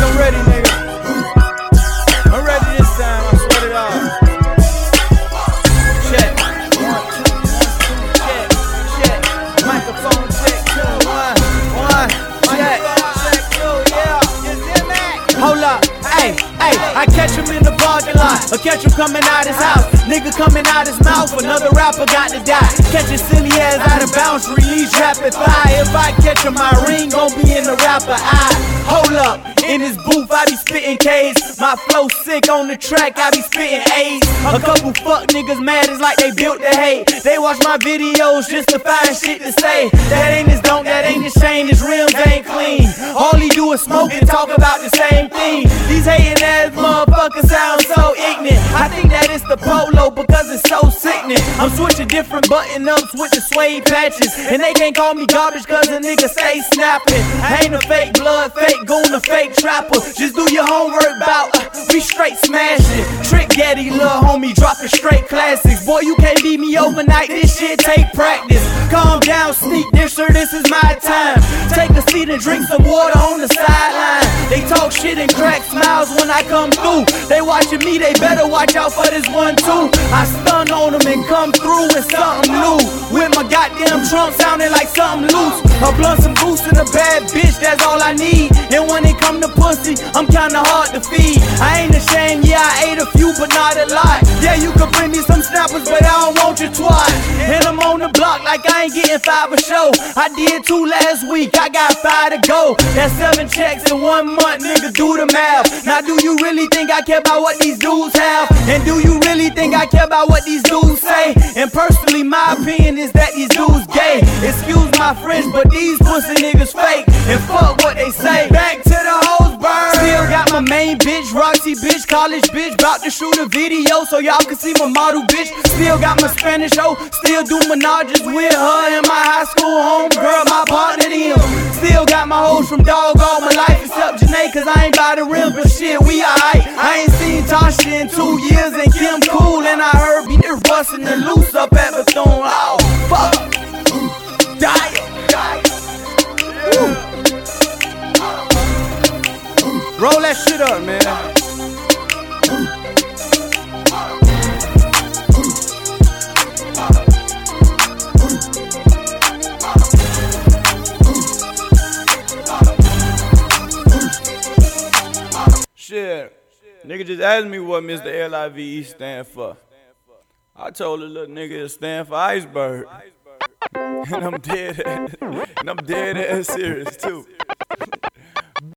I'm ready, nigga. I'm ready this time, I sweat it all. Check. One, two, one, two. Check, check. Microphone check, One, Check, check, two, yeah. Hold up, hey, hey, I catch him in the parking lot. I catch him coming out his house. Nigga coming out his mouth. Another rapper got to die. Catch his silly ass out of bounds. Release rapid fire. If I catch him, my ring gon' be in the rapper eye. In his booth, I be spitting K's. My flow sick on the track, I be spitting A's. A couple fuck niggas mad, it's like they built the hate. They watch my videos just to find shit to say. That ain't his don't, that ain't his shame, his rims ain't clean. All he do is smoke and talk about the same thing. These hating ass motherfuckers sound so ignorant. I think that it's the polo because it's so sickening. I'm switching different button ups with the suede patches. And they can't call me garbage cause a nigga stay snapping. I ain't a fake blood, fake goon, trapper. Just do your homework bout, uh, we straight smashing. Trick Getty, little homie, dropping straight classics. Boy, you can't beat me overnight, this shit take practice. Calm down, sneak sir, this is my time. Take a seat and drink some water on the sideline. They talk shit and crack smiles when I come through. They watching me, they better watch out for this one too. I stun on them and come through with something new. With my goddamn trunk sounding like something loose. A blunt, some boost, and a bad bitch, that's all I need. And when it come to pussy, I'm kinda hard to feed. I ain't ashamed, yeah, like I ain't getting five a show. I did two last week, I got five to go. That's seven checks in one month, nigga, do the math. Now, do you really think I care about what these dudes have? And do you really think I care about what these dudes say? And personally, my opinion is that these dudes gay. Excuse my French, but these pussy niggas fake. And fuck what they say. Back to the hoes burn. Got my main bitch, Roxy bitch, college bitch. About to shoot a video so y'all can see my model bitch. Still got my Spanish hoe. Still do menages with her and my high school homegirl, my partner them. Still got my hoes from dog all my life except Janae, cause I ain't by the rim, but shit, we alright. I ain't seen Tasha in two years and Kim cool, and I heard be there busting the loose up at Bethune. That shit up, man. Shit. Nigga just asked me what Mr. LIVE stand for. I told the little nigga it stand for iceberg. And I'm dead and I'm dead ass serious too.